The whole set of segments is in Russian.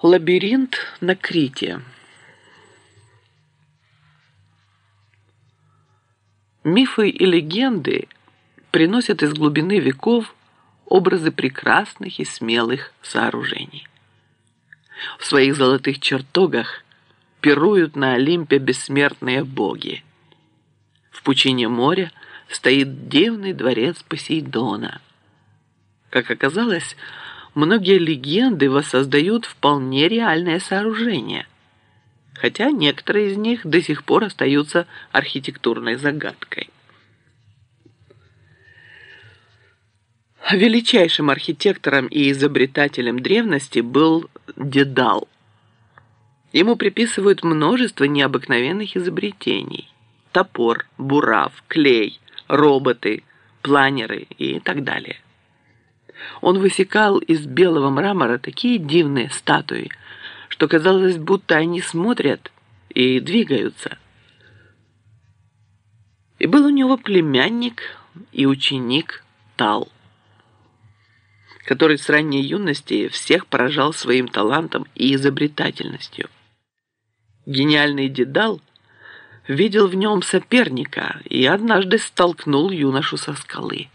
Лабиринт на Крите. Мифы и легенды приносят из глубины веков образы прекрасных и смелых сооружений. В своих золотых чертогах пируют на Олимпе бессмертные боги. В пучине моря стоит дивный дворец Посейдона. Как оказалось, многие легенды воссоздают вполне реальное сооружение, хотя некоторые из них до сих пор остаются архитектурной загадкой. Величайшим архитектором и изобретателем древности был Дедал. Ему приписывают множество необыкновенных изобретений. Топор, бурав, клей, роботы, планеры и так далее. Он высекал из белого мрамора такие дивные статуи, что казалось, будто они смотрят и двигаются. И был у него племянник и ученик Тал, который с ранней юности всех поражал своим талантом и изобретательностью. Гениальный Дедал видел в нем соперника и однажды столкнул юношу со скалы.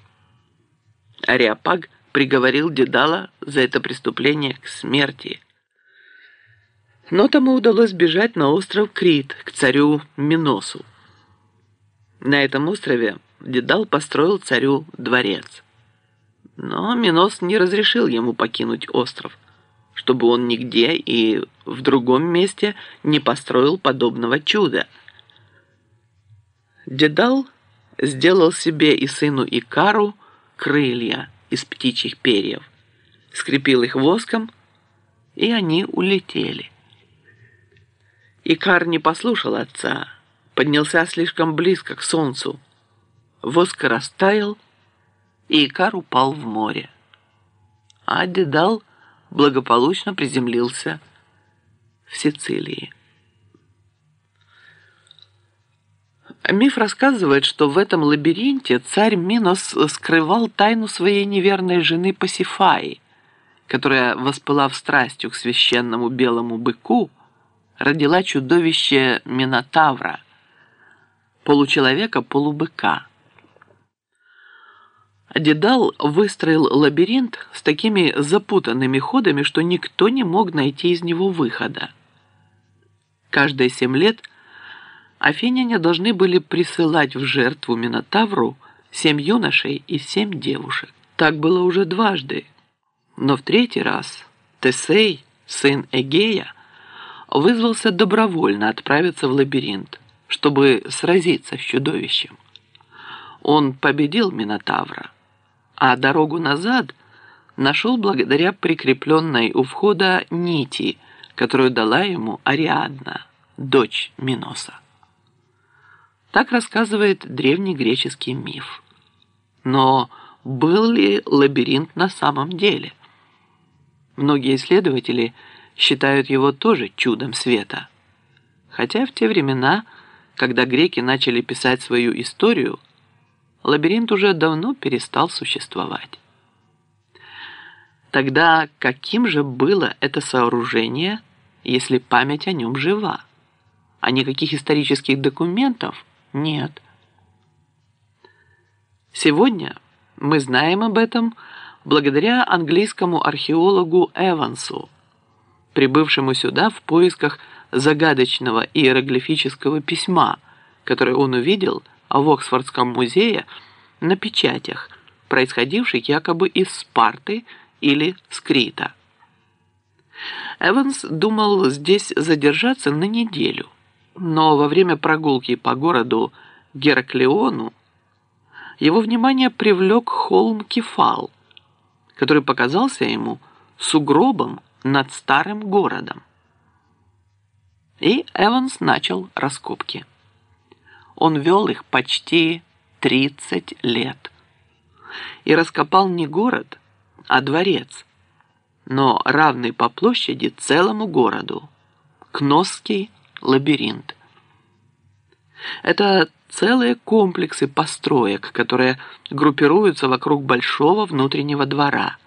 Ариапаг приговорил Дедала за это преступление к смерти. Но тому удалось бежать на остров Крит к царю Миносу. На этом острове Дедал построил царю дворец. Но Минос не разрешил ему покинуть остров, чтобы он нигде и в другом месте не построил подобного чуда. Дедал сделал себе и сыну Икару крылья – из птичьих перьев, скрепил их воском, и они улетели. Икар не послушал отца, поднялся слишком близко к солнцу. Воск растаял, и Икар упал в море. А Дедал благополучно приземлился в Сицилии. Миф рассказывает, что в этом лабиринте царь Минос скрывал тайну своей неверной жены Пасифаи, которая, воспылав страстью к священному белому быку, родила чудовище Минотавра, получеловека-полубыка. Дедал выстроил лабиринт с такими запутанными ходами, что никто не мог найти из него выхода. Каждые семь лет – афиняне должны были присылать в жертву Минотавру семь юношей и семь девушек. Так было уже дважды. Но в третий раз Тесей, сын Эгея, вызвался добровольно отправиться в лабиринт, чтобы сразиться с чудовищем. Он победил Минотавра, а дорогу назад нашел благодаря прикрепленной у входа нити, которую дала ему Ариадна, дочь Миноса. Так рассказывает древний греческий миф. Но был ли лабиринт на самом деле? Многие исследователи считают его тоже чудом света. Хотя в те времена, когда греки начали писать свою историю, лабиринт уже давно перестал существовать. Тогда каким же было это сооружение, если память о нем жива? А никаких исторических документов – нет. Сегодня мы знаем об этом благодаря английскому археологу Эвансу, прибывшему сюда в поисках загадочного иероглифического письма, которое он увидел в Оксфордском музее на печатях, происходивших якобы из Спарты или Скрита. Эванс думал здесь задержаться на неделю – но во время прогулки по городу Гераклеону его внимание привлек холм Кефал, который показался ему сугробом над старым городом. И Эванс начал раскопки. Он вел их почти 30 лет и раскопал не город, а дворец, но равный по площади целому городу, Кносский лабиринт. Это целые комплексы построек, которые группируются вокруг большого внутреннего двора.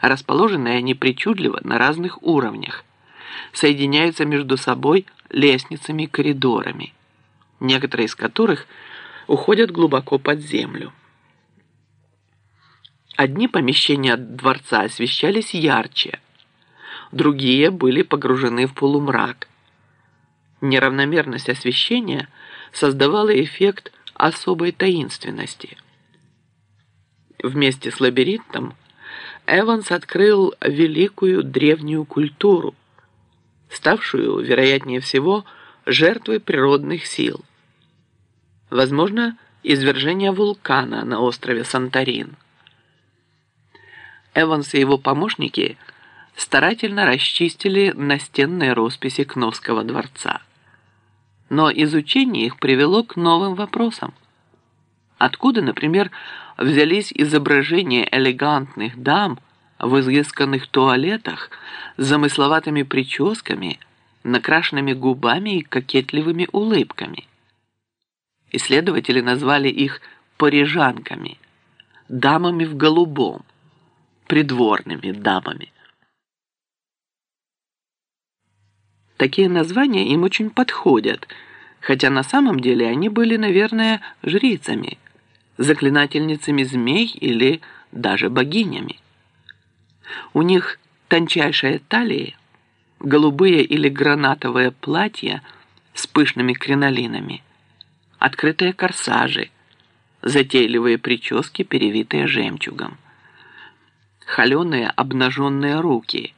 Расположены они причудливо на разных уровнях, соединяются между собой лестницами и коридорами, некоторые из которых уходят глубоко под землю. Одни помещения дворца освещались ярче, другие были погружены в полумрак. Неравномерность освещения создавала эффект особой таинственности. Вместе с лабиринтом Эванс открыл великую древнюю культуру, ставшую, вероятнее всего, жертвой природных сил. Возможно, извержение вулкана на острове Санторин. Эванс и его помощники старательно расчистили настенные росписи Кновского дворца. Но изучение их привело к новым вопросам. Откуда, например, взялись изображения элегантных дам в изысканных туалетах с замысловатыми прическами, накрашенными губами и кокетливыми улыбками? Исследователи назвали их парижанками, дамами в голубом, придворными дамами. Такие названия им очень подходят, хотя на самом деле они были, наверное, жрицами, заклинательницами змей или даже богинями. У них тончайшая талия, голубые или гранатовые платья с пышными кринолинами, открытые корсажи, затейливые прически, перевитые жемчугом, холеные обнаженные руки –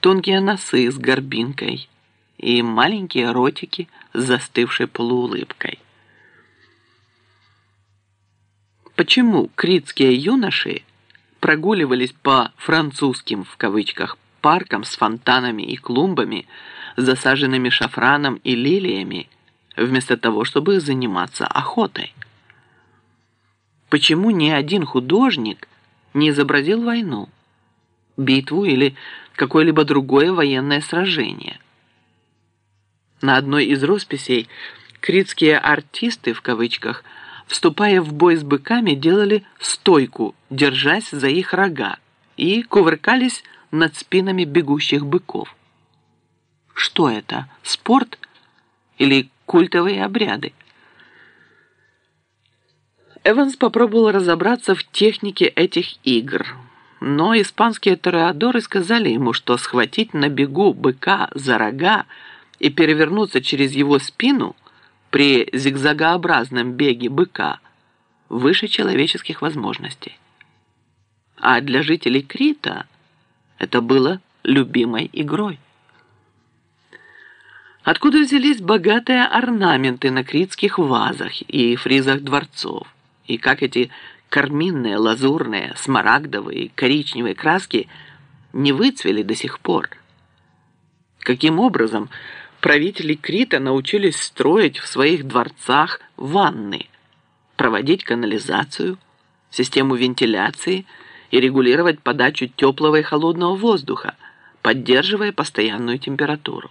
тонкие носы с горбинкой и маленькие ротики с застывшей полуулыбкой. Почему критские юноши прогуливались по «французским» в кавычках паркам с фонтанами и клумбами, засаженными шафраном и лилиями, вместо того, чтобы заниматься охотой? Почему ни один художник не изобразил войну? битву или какое-либо другое военное сражение. На одной из росписей критские артисты, в кавычках, вступая в бой с быками, делали стойку, держась за их рога, и кувыркались над спинами бегущих быков. Что это? Спорт? Или культовые обряды? Эванс попробовал разобраться в технике этих игр – но испанские тореадоры сказали ему, что схватить на бегу быка за рога и перевернуться через его спину при зигзагообразном беге быка выше человеческих возможностей. А для жителей Крита это было любимой игрой. Откуда взялись богатые орнаменты на критских вазах и фризах дворцов? И как эти карминные, лазурные, смарагдовые, коричневые краски не выцвели до сих пор. Каким образом правители Крита научились строить в своих дворцах ванны, проводить канализацию, систему вентиляции и регулировать подачу теплого и холодного воздуха, поддерживая постоянную температуру?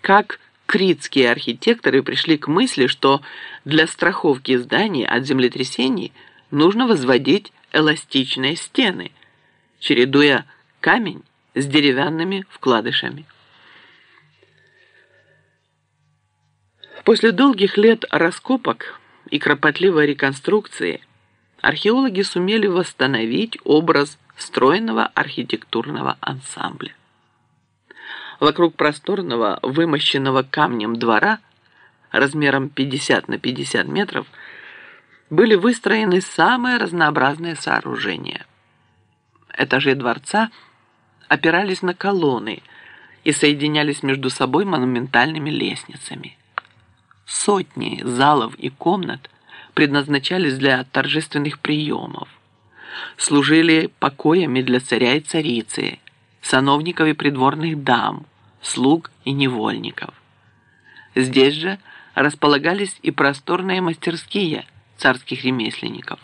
Как критские архитекторы пришли к мысли, что для страховки зданий от землетрясений нужно возводить эластичные стены, чередуя камень с деревянными вкладышами. После долгих лет раскопок и кропотливой реконструкции археологи сумели восстановить образ стройного архитектурного ансамбля. Вокруг просторного, вымощенного камнем двора размером 50 на 50 метров были выстроены самые разнообразные сооружения. Этажи дворца опирались на колонны и соединялись между собой монументальными лестницами. Сотни залов и комнат предназначались для торжественных приемов, служили покоями для царя и царицы, сановников и придворных дам, слуг и невольников. Здесь же располагались и просторные мастерские царских ремесленников.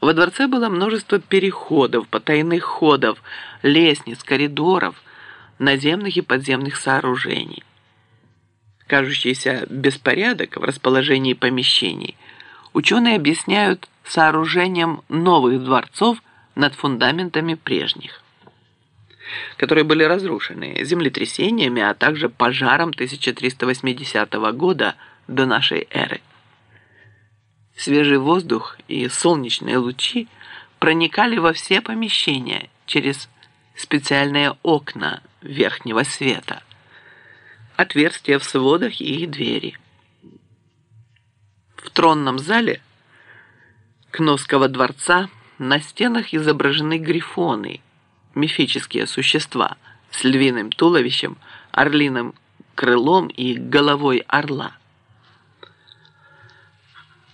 Во дворце было множество переходов, потайных ходов, лестниц, коридоров, наземных и подземных сооружений. Кажущийся беспорядок в расположении помещений ученые объясняют сооружением новых дворцов над фундаментами прежних, которые были разрушены землетрясениями, а также пожаром 1380 года до нашей эры. Свежий воздух и солнечные лучи проникали во все помещения через специальные окна верхнего света, отверстия в сводах и двери. В тронном зале Кносского дворца на стенах изображены грифоны, мифические существа с львиным туловищем, орлиным крылом и головой орла.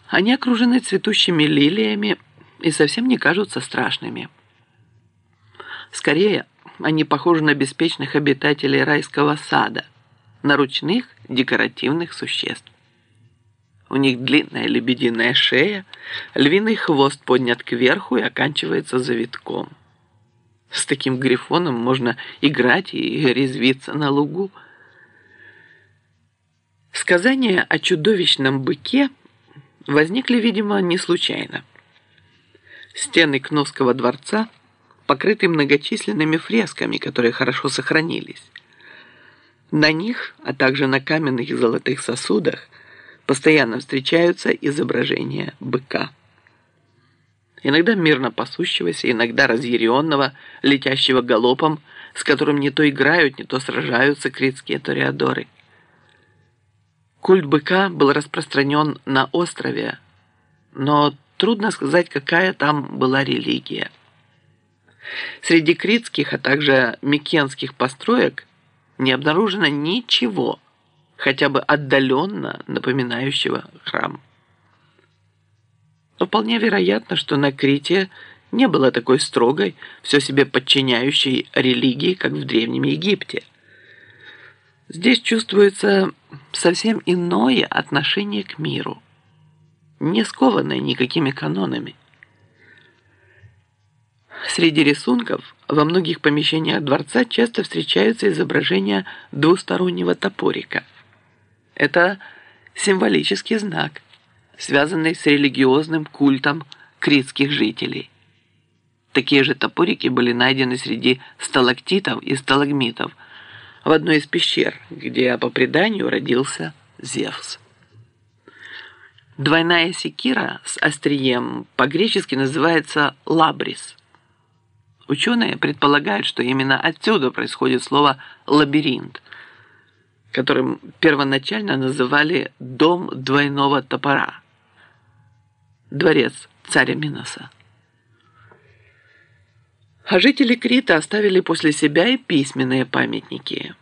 Они окружены цветущими лилиями и совсем не кажутся страшными. Скорее, они похожи на беспечных обитателей райского сада, на ручных декоративных существ. У них длинная лебединая шея, львиный хвост поднят кверху и оканчивается завитком. С таким грифоном можно играть и резвиться на лугу. Сказания о чудовищном быке возникли, видимо, не случайно. Стены Кновского дворца покрыты многочисленными фресками, которые хорошо сохранились. На них, а также на каменных и золотых сосудах, постоянно встречаются изображения быка. Иногда мирно пасущегося, иногда разъяренного, летящего галопом, с которым не то играют, не то сражаются критские ториадоры. Культ быка был распространен на острове, но трудно сказать, какая там была религия. Среди критских, а также микенских построек не обнаружено ничего, хотя бы отдаленно напоминающего храм. Но вполне вероятно, что на Крите не было такой строгой, все себе подчиняющей религии, как в Древнем Египте. Здесь чувствуется совсем иное отношение к миру, не скованное никакими канонами. Среди рисунков во многих помещениях дворца часто встречаются изображения двустороннего топорика. Это символический знак, связанный с религиозным культом критских жителей. Такие же топорики были найдены среди сталактитов и сталагмитов – в одной из пещер, где по преданию родился Зевс. Двойная секира с острием по-гречески называется лабрис. Ученые предполагают, что именно отсюда происходит слово «лабиринт», которым первоначально называли «дом двойного топора» – дворец царя Миноса. А жители Крита оставили после себя и письменные памятники.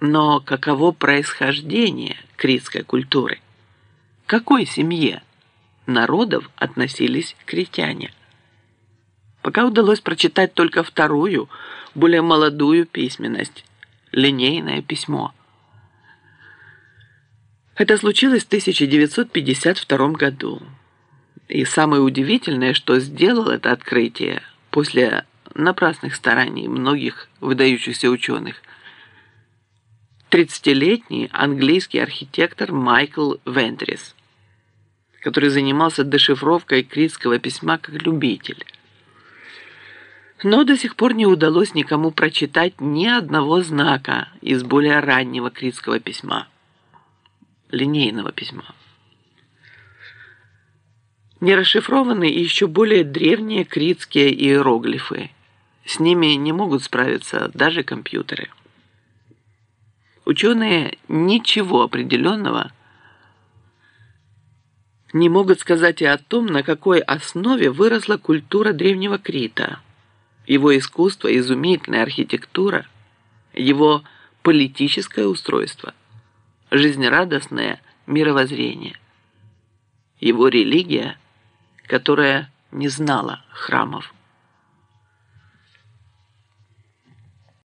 Но каково происхождение критской культуры? Какой семье народов относились критяне? Пока удалось прочитать только вторую, более молодую письменность – линейное письмо. Это случилось в 1952 году. И самое удивительное, что сделал это открытие после напрасных стараний многих выдающихся ученых. 30-летний английский архитектор Майкл Вентрис, который занимался дешифровкой критского письма как любитель. Но до сих пор не удалось никому прочитать ни одного знака из более раннего критского письма, линейного письма. Не расшифрованы еще более древние критские иероглифы – с ними не могут справиться даже компьютеры. Ученые ничего определенного не могут сказать и о том, на какой основе выросла культура древнего Крита, его искусство, изумительная архитектура, его политическое устройство, жизнерадостное мировоззрение, его религия, которая не знала храмов.